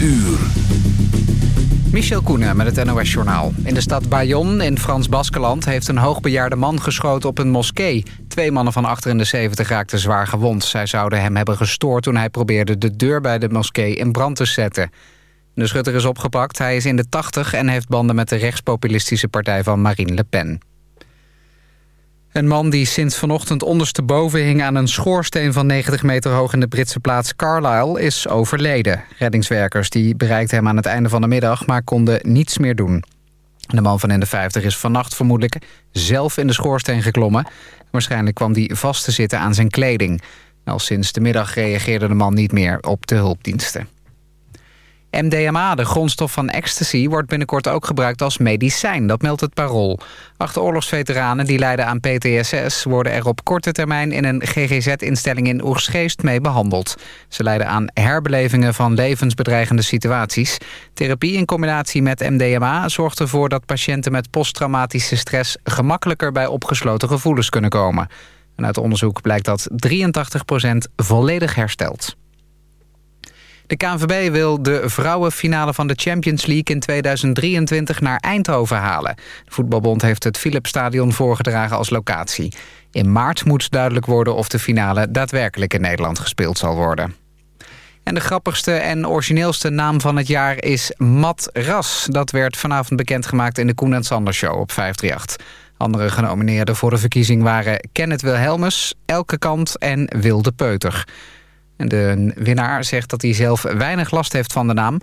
uur. Michel Koenen met het NOS-journaal. In de stad Bayonne in Frans-Baskeland heeft een hoogbejaarde man geschoten op een moskee. Twee mannen van achter in de 70 raakten zwaar gewond. Zij zouden hem hebben gestoord toen hij probeerde de deur bij de moskee in brand te zetten. De schutter is opgepakt, hij is in de 80 en heeft banden met de rechtspopulistische partij van Marine Le Pen. Een man die sinds vanochtend ondersteboven hing aan een schoorsteen van 90 meter hoog in de Britse plaats Carlisle is overleden. Reddingswerkers die bereikten hem aan het einde van de middag, maar konden niets meer doen. De man van in de 50 is vannacht vermoedelijk zelf in de schoorsteen geklommen. Waarschijnlijk kwam die vast te zitten aan zijn kleding. Al sinds de middag reageerde de man niet meer op de hulpdiensten. MDMA, de grondstof van ecstasy, wordt binnenkort ook gebruikt als medicijn. Dat meldt het Parool. Acht oorlogsveteranen die lijden aan PTSS... worden er op korte termijn in een GGZ-instelling in Oegsgeest mee behandeld. Ze lijden aan herbelevingen van levensbedreigende situaties. Therapie in combinatie met MDMA zorgt ervoor dat patiënten met posttraumatische stress... gemakkelijker bij opgesloten gevoelens kunnen komen. En uit onderzoek blijkt dat 83% volledig herstelt. De KNVB wil de vrouwenfinale van de Champions League in 2023 naar Eindhoven halen. De voetbalbond heeft het Philipsstadion voorgedragen als locatie. In maart moet duidelijk worden of de finale daadwerkelijk in Nederland gespeeld zal worden. En de grappigste en origineelste naam van het jaar is Mat Ras. Dat werd vanavond bekendgemaakt in de Koen en Sander Show op 538. Andere genomineerden voor de verkiezing waren Kenneth Wilhelmus, Elke Kant en Wilde Peuter. En de winnaar zegt dat hij zelf weinig last heeft van de naam.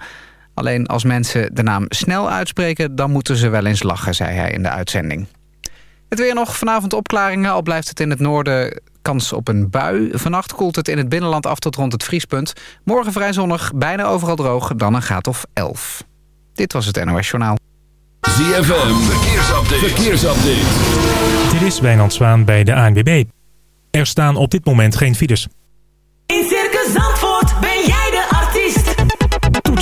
Alleen als mensen de naam snel uitspreken... dan moeten ze wel eens lachen, zei hij in de uitzending. Het weer nog vanavond opklaringen, al blijft het in het noorden kans op een bui. Vannacht koelt het in het binnenland af tot rond het vriespunt. Morgen vrij zonnig, bijna overal droog, dan een graad of 11. Dit was het NOS Journaal. ZFM, verkeersupdate. verkeersupdate. Dit is Wijnand Zwaan bij de ANWB. Er staan op dit moment geen files.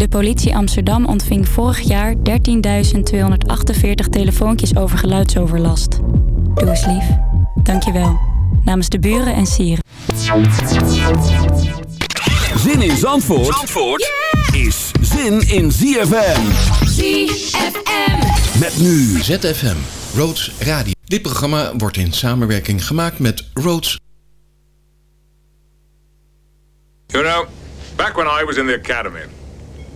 De politie Amsterdam ontving vorig jaar 13.248 telefoontjes over geluidsoverlast. Doe eens lief. Dankjewel. Namens de buren en sieren. Zin in Zandvoort, Zandvoort is zin in ZFM. ZFM. Met nu ZFM, Roads Radio. Dit programma wordt in samenwerking gemaakt met Roads You know, back when I was in the academy,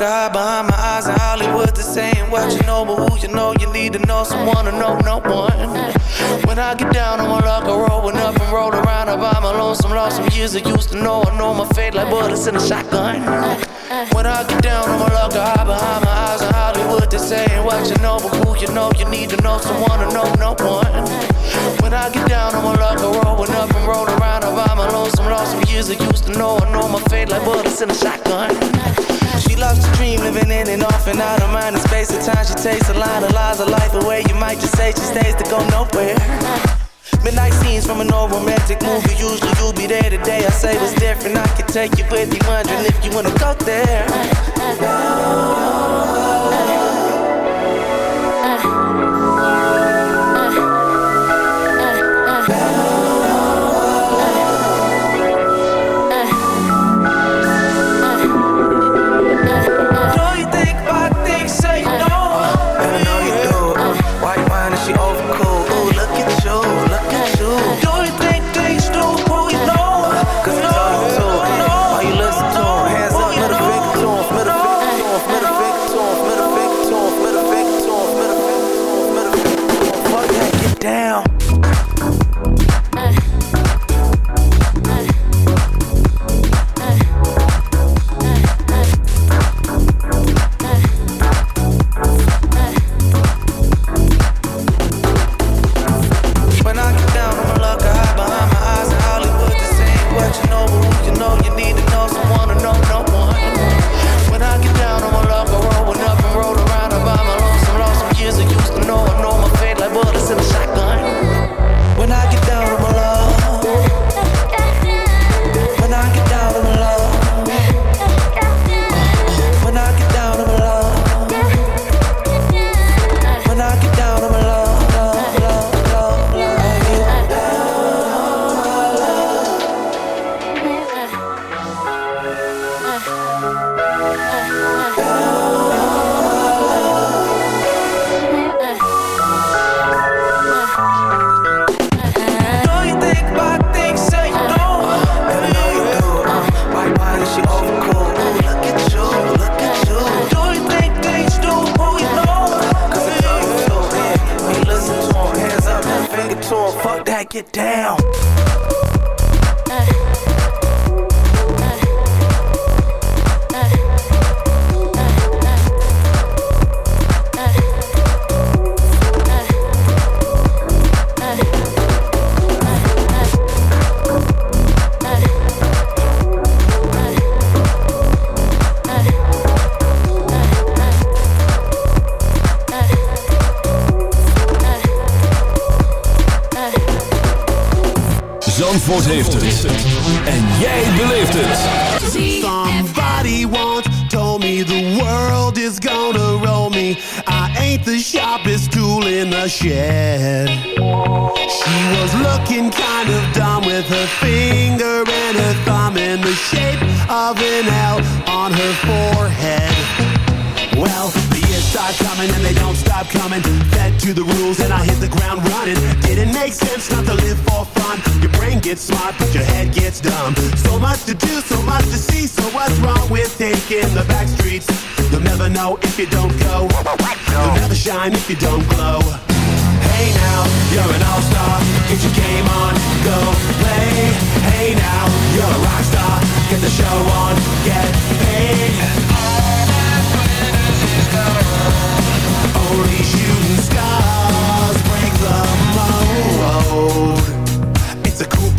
Luck, I behind my eyes in Hollywood. This saying what you know, but who you know, you need to know someone to know no one. When I get down on my luck, I rollin' up and roll around. I buy my lonesome, lost some years I used to know. I know my fate like bullets in a shotgun. Uh. When I get down on my luck, I hide behind my eyes in Hollywood. They saying what you know, but who you know, you need to know someone to know no one. When I get down on my luck, I rollin' up and roll around. I buy my lonesome, lost some years I used to know. I know my fate like bullets in a shotgun. She loves to dream, living in and off and out of mind and space. At time she takes a line of lies of life away. You might just say she stays to go nowhere. Midnight scenes from an old romantic movie. Usually you'll be there today. I say what's different. I can take you with me, wondering if you wanna go there. Know shine if you don't glow. Hey now, you're an all-star. Get your game on, go play. Hey now, you're a rock star. Get the show on, get paid. Only shooting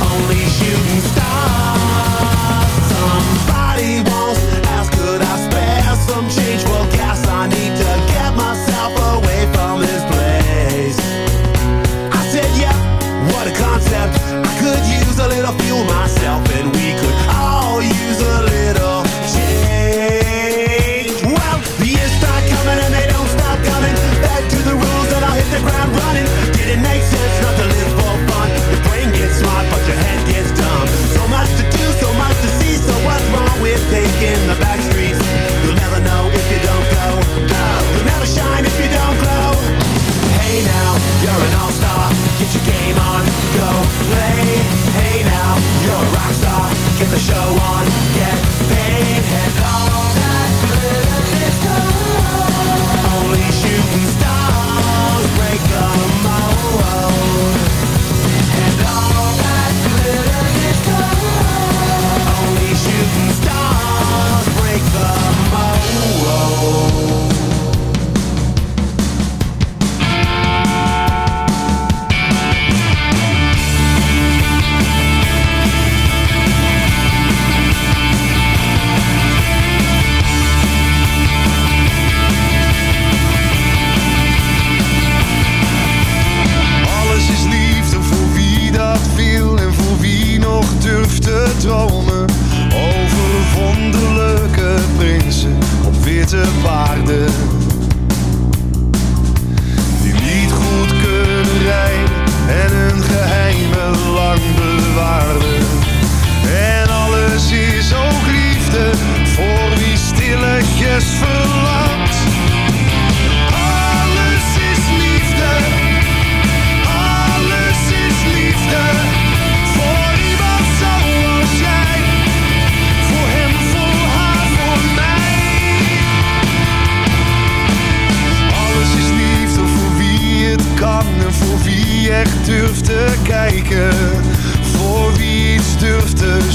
Only shooting stars.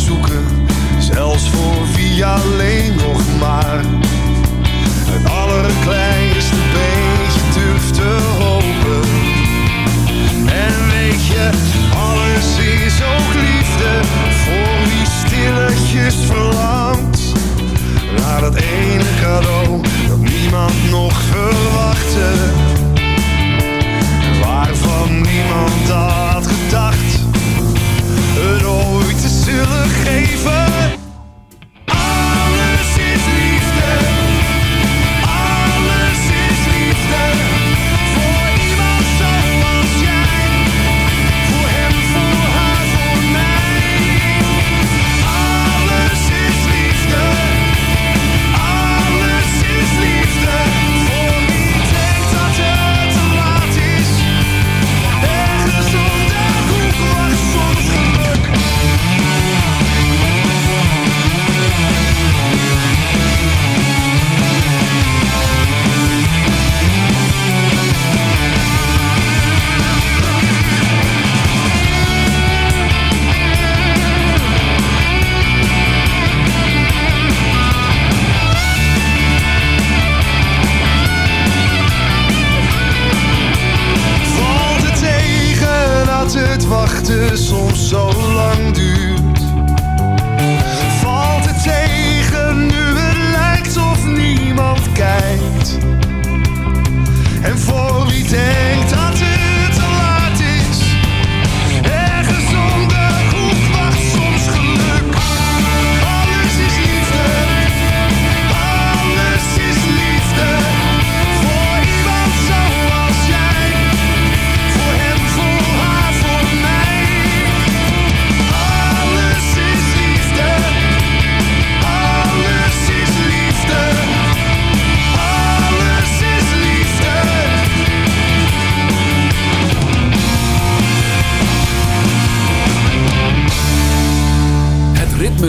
zoeken.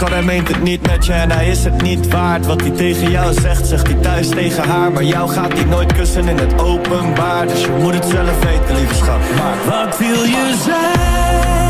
schat, hij meent het niet met je en hij is het niet waard. Wat hij tegen jou zegt, zegt hij thuis tegen haar. Maar jou gaat hij nooit kussen in het openbaar. Dus je moet het zelf weten, lieve schat. Maar wat wil je zijn?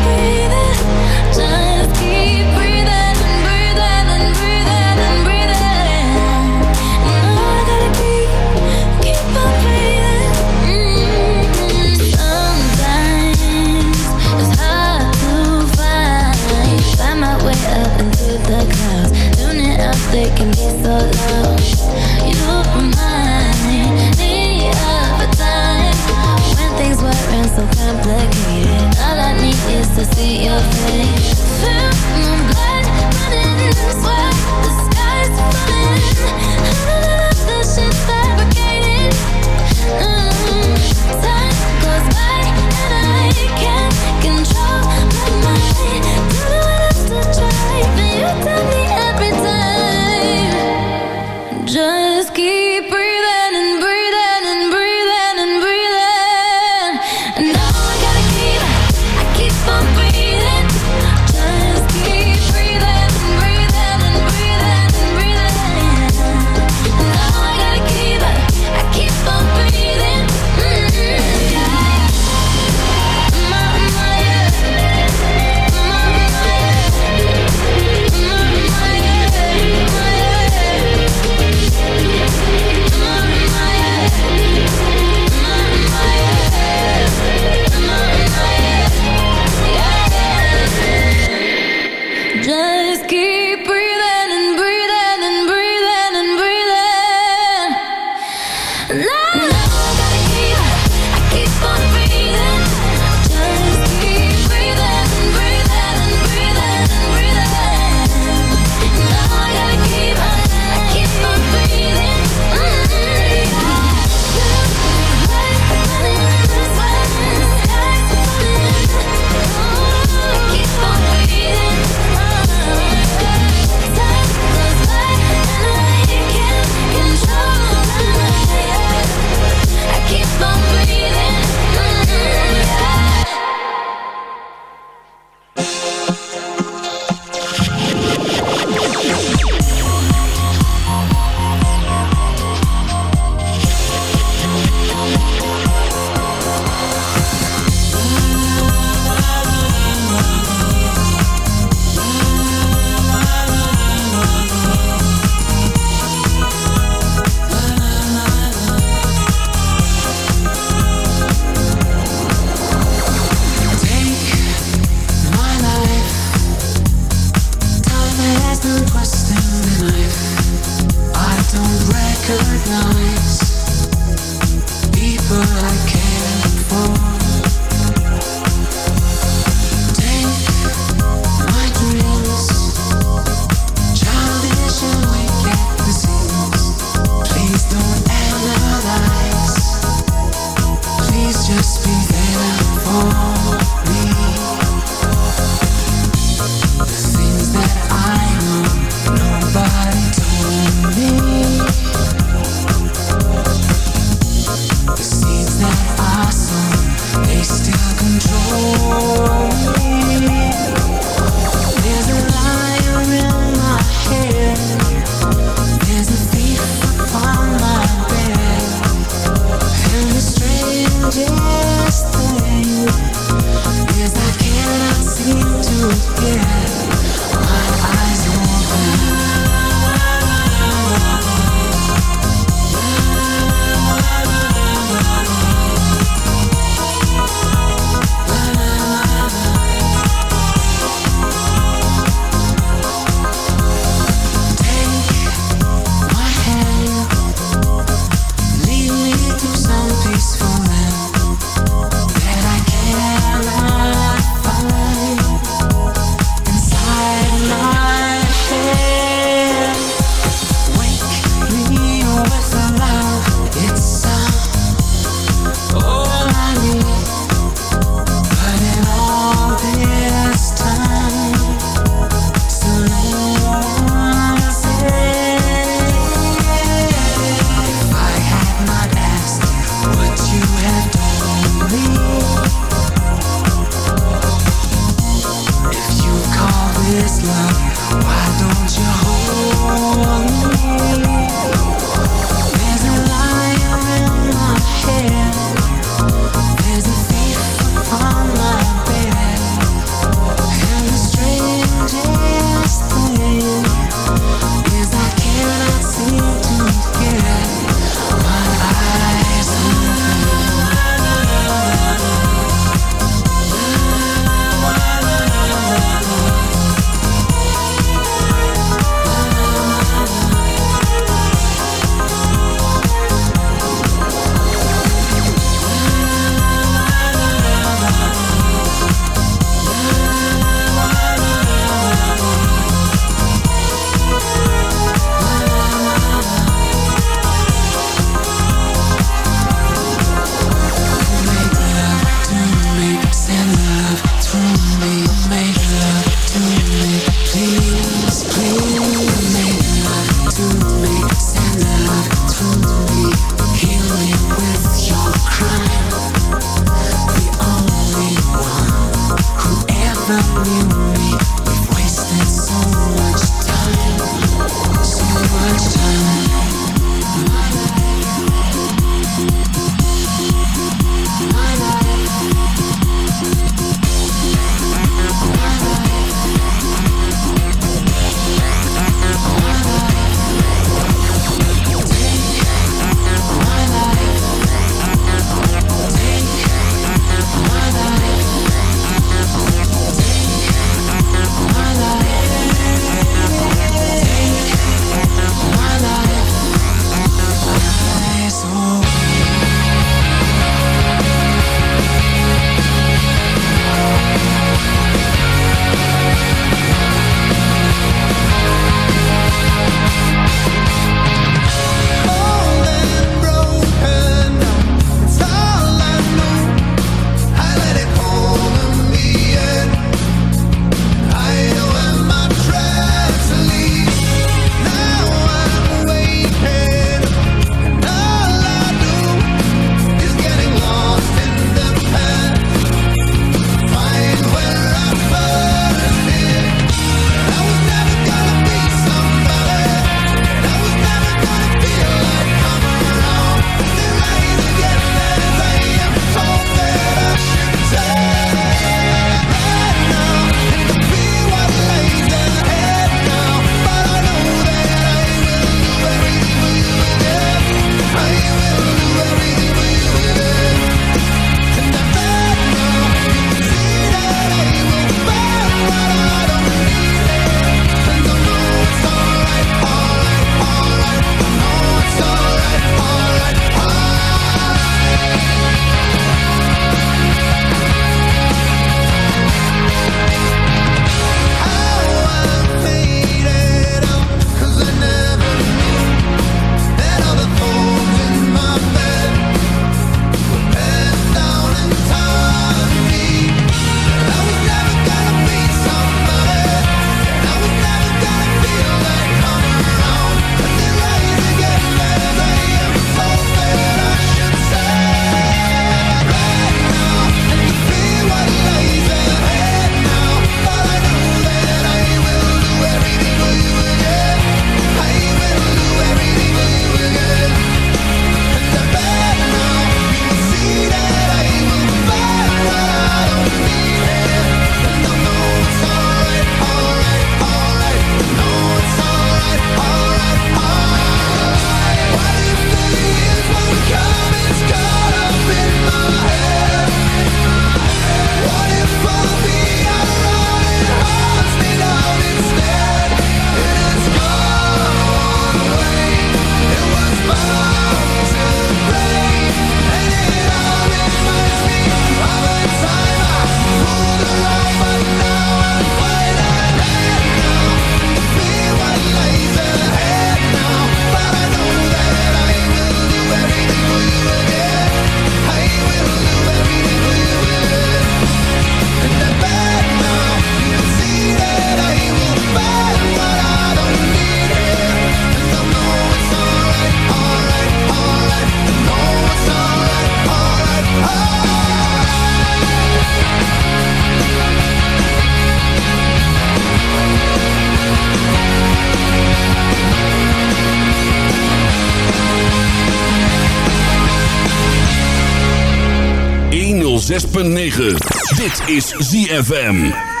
Dit is ZFM.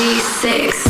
G6.